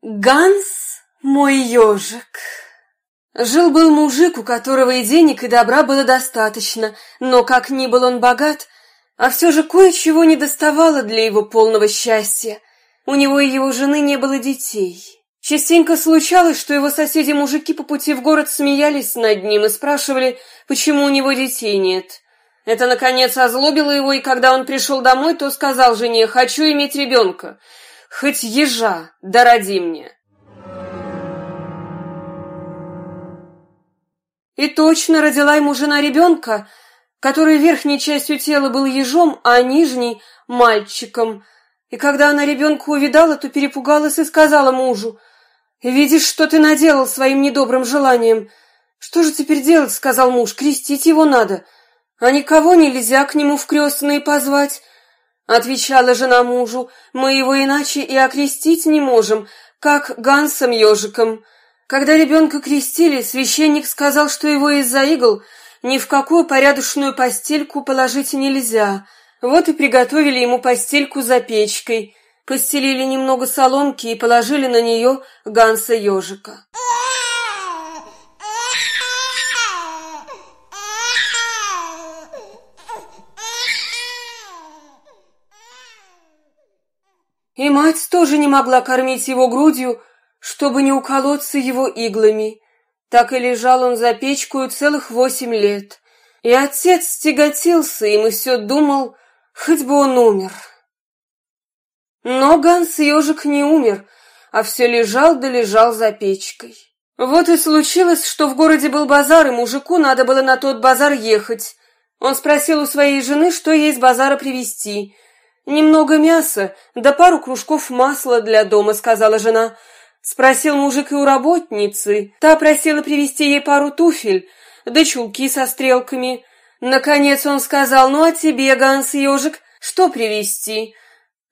Ганс мой ежик. Жил-был мужик, у которого и денег, и добра было достаточно, но как ни был он богат, а все же кое-чего не доставало для его полного счастья. У него и его жены не было детей. Частенько случалось, что его соседи-мужики по пути в город смеялись над ним и спрашивали, почему у него детей нет. Это, наконец, озлобило его, и когда он пришел домой, то сказал жене «хочу иметь ребенка». Хоть ежа, да роди мне. И точно родила ему жена ребенка, который верхней частью тела был ежом, а нижней — мальчиком. И когда она ребенка увидала, то перепугалась и сказала мужу, «Видишь, что ты наделал своим недобрым желанием. Что же теперь делать?» — сказал муж, «крестить его надо, а никого нельзя к нему в крестные позвать». Отвечала жена мужу, мы его иначе и окрестить не можем, как Гансом-ежиком. Когда ребенка крестили, священник сказал, что его из-за игл ни в какую порядочную постельку положить нельзя. Вот и приготовили ему постельку за печкой, постелили немного соломки и положили на нее Ганса-ежика. И мать тоже не могла кормить его грудью, чтобы не уколоться его иглами. Так и лежал он за печкою целых восемь лет. И отец тяготился им и все думал, хоть бы он умер. Но Ганс-ежик не умер, а все лежал да лежал за печкой. Вот и случилось, что в городе был базар, и мужику надо было на тот базар ехать. Он спросил у своей жены, что ей с базара привезти — «Немного мяса, да пару кружков масла для дома», — сказала жена. Спросил мужик и у работницы. Та просила привезти ей пару туфель, да чулки со стрелками. Наконец он сказал, «Ну, а тебе, Ганс Ежик, что привезти?»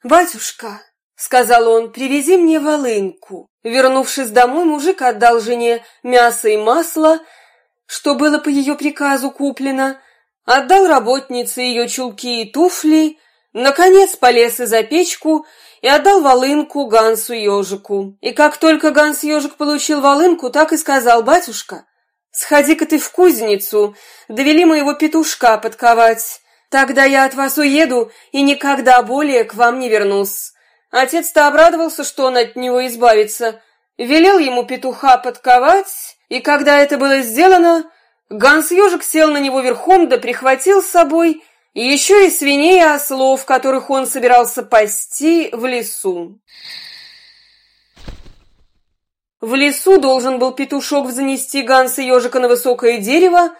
«Батюшка», — сказал он, — «привези мне волынку». Вернувшись домой, мужик отдал жене мясо и масло, что было по ее приказу куплено, отдал работнице ее чулки и туфли, Наконец полез и за печку и отдал волынку Гансу-ежику. И как только Ганс-ежик получил волынку, так и сказал, «Батюшка, сходи-ка ты в кузницу, довели моего петушка подковать. Тогда я от вас уеду и никогда более к вам не вернусь». Отец-то обрадовался, что он от него избавится, велел ему петуха подковать, и когда это было сделано, Ганс-ежик сел на него верхом да прихватил с собой – и еще и свиней и ослов, которых он собирался пасти в лесу. В лесу должен был петушок занести Ганса ежика на высокое дерево,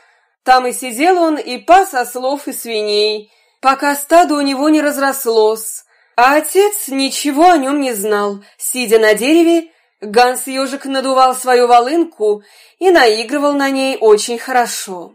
там и сидел он и пас ослов и свиней, пока стадо у него не разрослось, а отец ничего о нем не знал. Сидя на дереве, Ганс ежик надувал свою волынку и наигрывал на ней очень хорошо.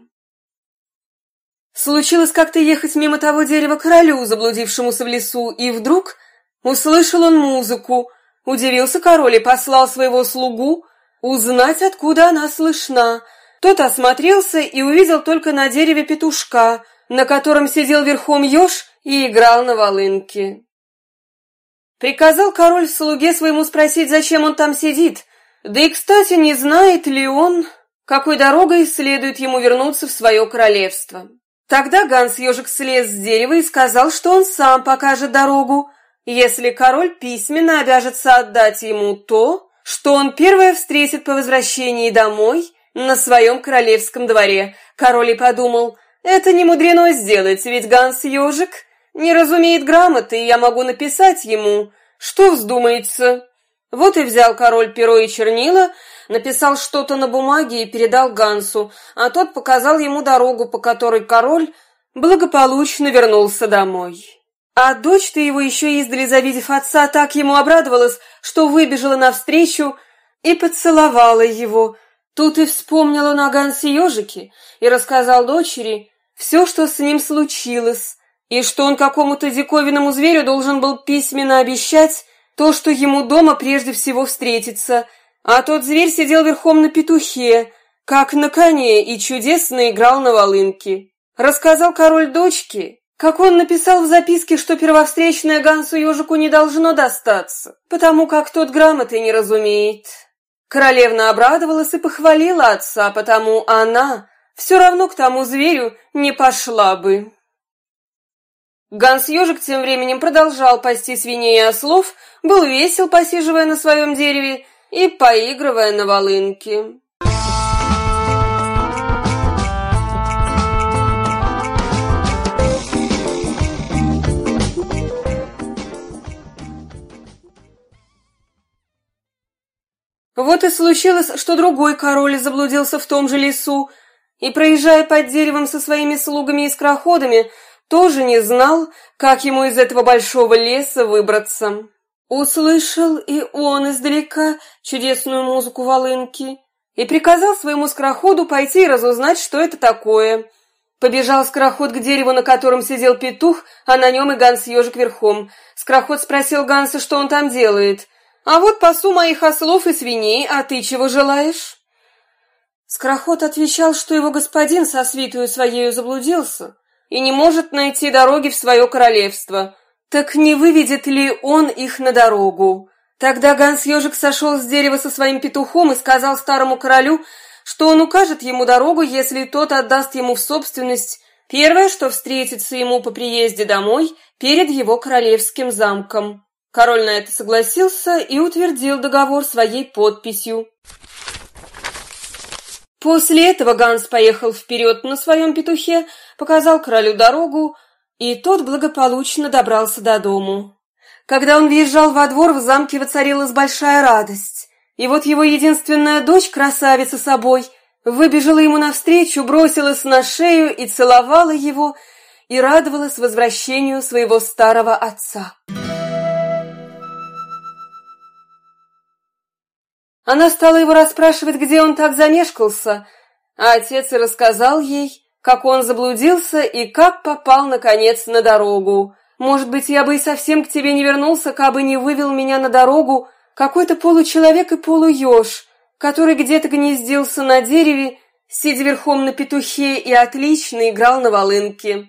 Случилось как-то ехать мимо того дерева королю, заблудившемуся в лесу, и вдруг услышал он музыку. Удивился король и послал своего слугу узнать, откуда она слышна. Тот осмотрелся и увидел только на дереве петушка, на котором сидел верхом еж и играл на волынке. Приказал король слуге своему спросить, зачем он там сидит, да и, кстати, не знает ли он, какой дорогой следует ему вернуться в свое королевство. Тогда Ганс-ежик слез с дерева и сказал, что он сам покажет дорогу, если король письменно обяжется отдать ему то, что он первое встретит по возвращении домой на своем королевском дворе. Король и подумал, это не мудрено сделать, ведь Ганс-ежик не разумеет грамоты, и я могу написать ему, что вздумается. Вот и взял король перо и чернила, написал что-то на бумаге и передал Гансу, а тот показал ему дорогу, по которой король благополучно вернулся домой. А дочь-то его еще издали, завидев отца, так ему обрадовалась, что выбежала навстречу и поцеловала его. Тут и вспомнила на Гансе ежике и рассказал дочери все, что с ним случилось, и что он какому-то диковинному зверю должен был письменно обещать то, что ему дома прежде всего встретится – а тот зверь сидел верхом на петухе, как на коне, и чудесно играл на волынке. Рассказал король дочке, как он написал в записке, что первовстречное Гансу Ежику не должно достаться, потому как тот грамоты не разумеет. Королевна обрадовалась и похвалила отца, потому она все равно к тому зверю не пошла бы. Ганс Ежик тем временем продолжал пасти свиней и ослов, был весел, посиживая на своем дереве и поигрывая на волынке. Вот и случилось, что другой король заблудился в том же лесу, и, проезжая под деревом со своими слугами и скороходами, тоже не знал, как ему из этого большого леса выбраться. Услышал и он издалека чудесную музыку волынки и приказал своему скороходу пойти и разузнать, что это такое. Побежал скороход к дереву, на котором сидел петух, а на нем и Ганс-ежик верхом. Скороход спросил Ганса, что он там делает. А вот пасу моих ослов и свиней, а ты чего желаешь?» Скороход отвечал, что его господин со свитую своею заблудился и не может найти дороги в свое королевство. Так не выведет ли он их на дорогу? Тогда Ганс-ежик сошел с дерева со своим петухом и сказал старому королю, что он укажет ему дорогу, если тот отдаст ему в собственность первое, что встретится ему по приезде домой перед его королевским замком. Король на это согласился и утвердил договор своей подписью. После этого Ганс поехал вперед на своем петухе, показал королю дорогу, и тот благополучно добрался до дому. Когда он въезжал во двор, в замке воцарилась большая радость. И вот его единственная дочь, красавица собой, выбежала ему навстречу, бросилась на шею и целовала его, и радовалась возвращению своего старого отца. Она стала его расспрашивать, где он так замешкался, а отец и рассказал ей, как он заблудился и как попал, наконец, на дорогу. Может быть, я бы и совсем к тебе не вернулся, кабы не вывел меня на дорогу какой-то получеловек и полуеж, который где-то гнездился на дереве, сидя верхом на петухе и отлично играл на волынке.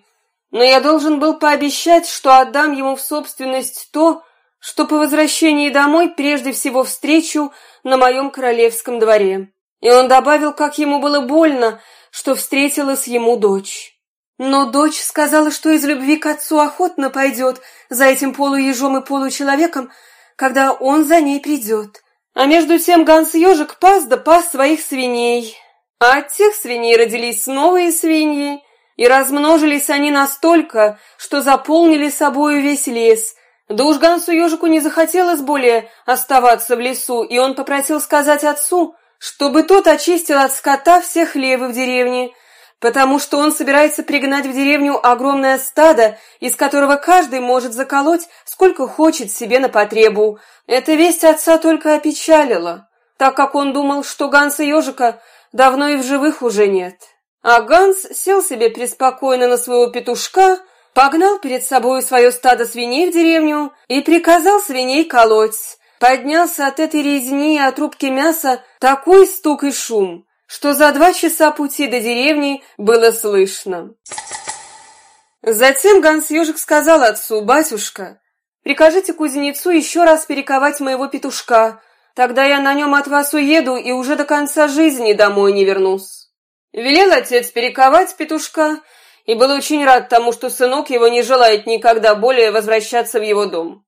Но я должен был пообещать, что отдам ему в собственность то, что по возвращении домой прежде всего встречу на моем королевском дворе. И он добавил, как ему было больно, что встретилась ему дочь. Но дочь сказала, что из любви к отцу охотно пойдет за этим полуежом и получеловеком, когда он за ней придет. А между тем Ганс-ежик пас да пас своих свиней. А от тех свиней родились новые свиньи, и размножились они настолько, что заполнили собою весь лес – да уж Гансу ежику не захотелось более оставаться в лесу, и он попросил сказать отцу, чтобы тот очистил от скота все хлевы в деревне, потому что он собирается пригнать в деревню огромное стадо, из которого каждый может заколоть сколько хочет себе на потребу. Эта весть отца только опечалила, так как он думал, что Ганса ежика давно и в живых уже нет. А Ганс сел себе преспокойно на своего петушка, погнал перед собой свое стадо свиней в деревню и приказал свиней колоть. Поднялся от этой резни и от трубки мяса такой стук и шум, что за два часа пути до деревни было слышно. Затем Ганс-ежик сказал отцу, «Батюшка, прикажите кузнецу еще раз перековать моего петушка, тогда я на нем от вас уеду и уже до конца жизни домой не вернусь». Велел отец перековать петушка, и был очень рад тому, что сынок его не желает никогда более возвращаться в его дом.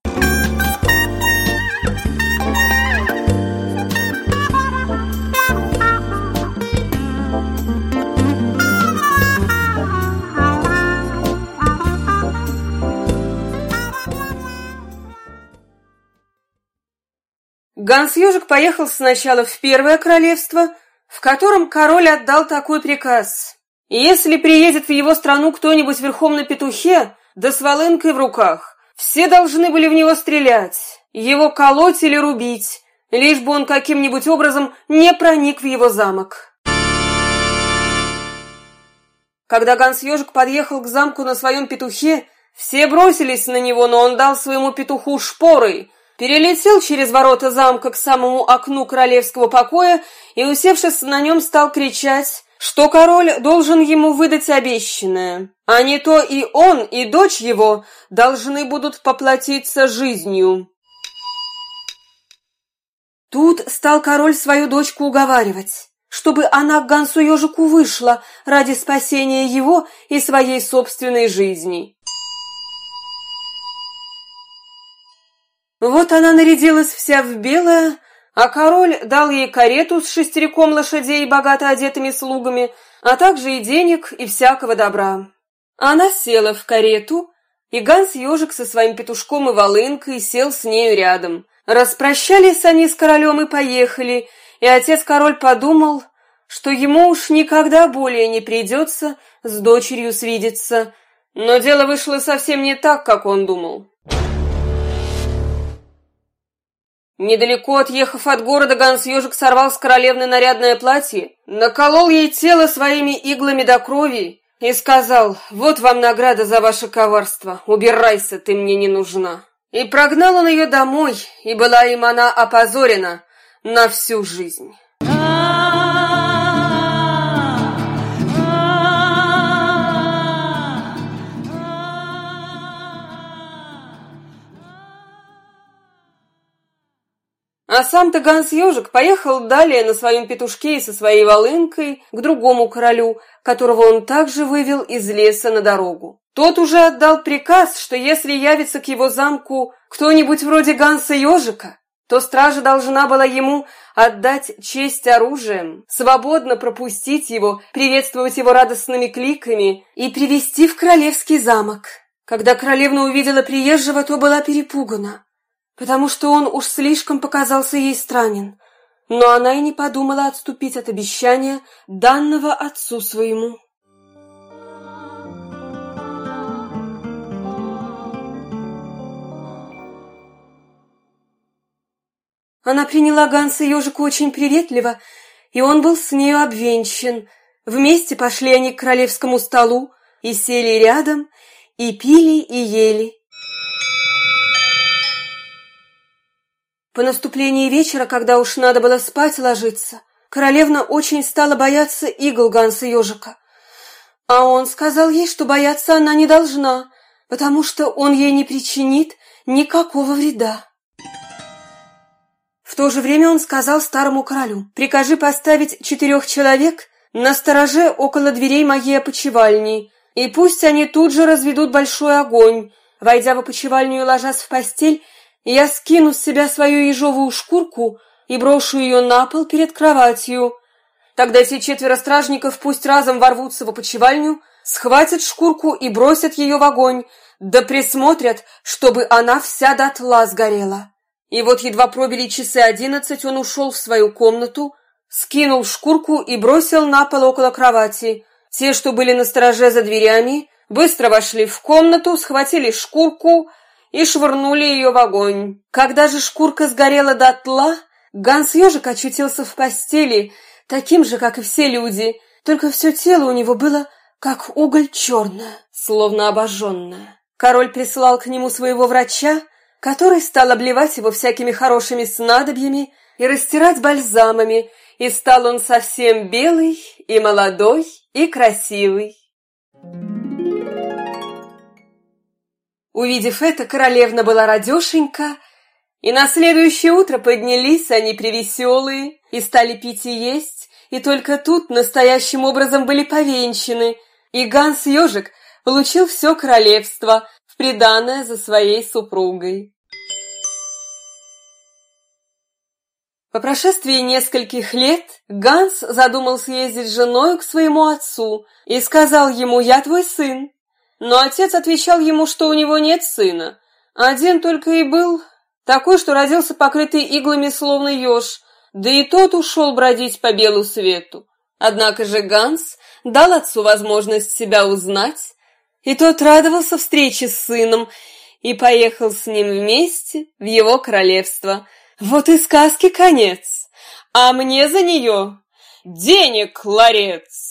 Ганс-ежик поехал сначала в Первое Королевство, в котором король отдал такой приказ. Если приедет в его страну кто-нибудь верхом на петухе, да с волынкой в руках, все должны были в него стрелять, его колоть или рубить, лишь бы он каким-нибудь образом не проник в его замок. Когда Ганс-ежик подъехал к замку на своем петухе, все бросились на него, но он дал своему петуху шпорой, перелетел через ворота замка к самому окну королевского покоя и, усевшись на нем, стал кричать что король должен ему выдать обещанное, а не то и он, и дочь его должны будут поплатиться жизнью. Тут стал король свою дочку уговаривать, чтобы она к Гансу Ежику вышла ради спасения его и своей собственной жизни. Вот она нарядилась вся в белое, а король дал ей карету с шестериком лошадей и богато одетыми слугами, а также и денег, и всякого добра. Она села в карету, и Ганс Ежик со своим петушком и волынкой сел с нею рядом. Распрощались они с королем и поехали, и отец-король подумал, что ему уж никогда более не придется с дочерью свидеться. Но дело вышло совсем не так, как он думал. Недалеко отъехав от города, Ганс Ёжик сорвал с королевны нарядное платье, наколол ей тело своими иглами до крови и сказал, «Вот вам награда за ваше коварство, убирайся, ты мне не нужна». И прогнал он ее домой, и была им она опозорена на всю жизнь. А сам-то Ганс Ёжик поехал далее на своем петушке и со своей волынкой к другому королю, которого он также вывел из леса на дорогу. Тот уже отдал приказ, что если явится к его замку кто-нибудь вроде Ганса Ёжика, то стража должна была ему отдать честь оружием, свободно пропустить его, приветствовать его радостными кликами и привести в королевский замок. Когда королевна увидела приезжего, то была перепугана потому что он уж слишком показался ей странен, но она и не подумала отступить от обещания, данного отцу своему. Она приняла Ганса ежику очень приветливо, и он был с нею обвенчан. Вместе пошли они к королевскому столу и сели рядом, и пили, и ели. По наступлении вечера, когда уж надо было спать ложиться, королевна очень стала бояться игл Ганса Ежика. А он сказал ей, что бояться она не должна, потому что он ей не причинит никакого вреда. В то же время он сказал старому королю, «Прикажи поставить четырех человек на стороже около дверей моей опочивальни, и пусть они тут же разведут большой огонь. Войдя в опочивальню и ложась в постель, я скину с себя свою ежовую шкурку и брошу ее на пол перед кроватью. Тогда эти четверо стражников пусть разом ворвутся в опочивальню, схватят шкурку и бросят ее в огонь, да присмотрят, чтобы она вся дотла сгорела. И вот едва пробили часы одиннадцать, он ушел в свою комнату, скинул шкурку и бросил на пол около кровати. Те, что были на стороже за дверями, быстро вошли в комнату, схватили шкурку, и швырнули ее в огонь. Когда же шкурка сгорела дотла, Ганс Ежик очутился в постели, таким же, как и все люди, только все тело у него было как уголь черное, словно обожженное. Король прислал к нему своего врача, который стал обливать его всякими хорошими снадобьями и растирать бальзамами, и стал он совсем белый и молодой и красивый. Увидев это, королевна была радешенька, и на следующее утро поднялись они превеселые и стали пить и есть, и только тут настоящим образом были повенчаны, и Ганс Ёжик получил все королевство в приданое за своей супругой. По прошествии нескольких лет Ганс задумал съездить с женой к своему отцу и сказал ему «Я твой сын, но отец отвечал ему, что у него нет сына. Один только и был, такой, что родился покрытый иглами, словно еж, да и тот ушел бродить по белу свету. Однако же Ганс дал отцу возможность себя узнать, и тот радовался встрече с сыном и поехал с ним вместе в его королевство. Вот и сказки конец, а мне за нее денег ларец.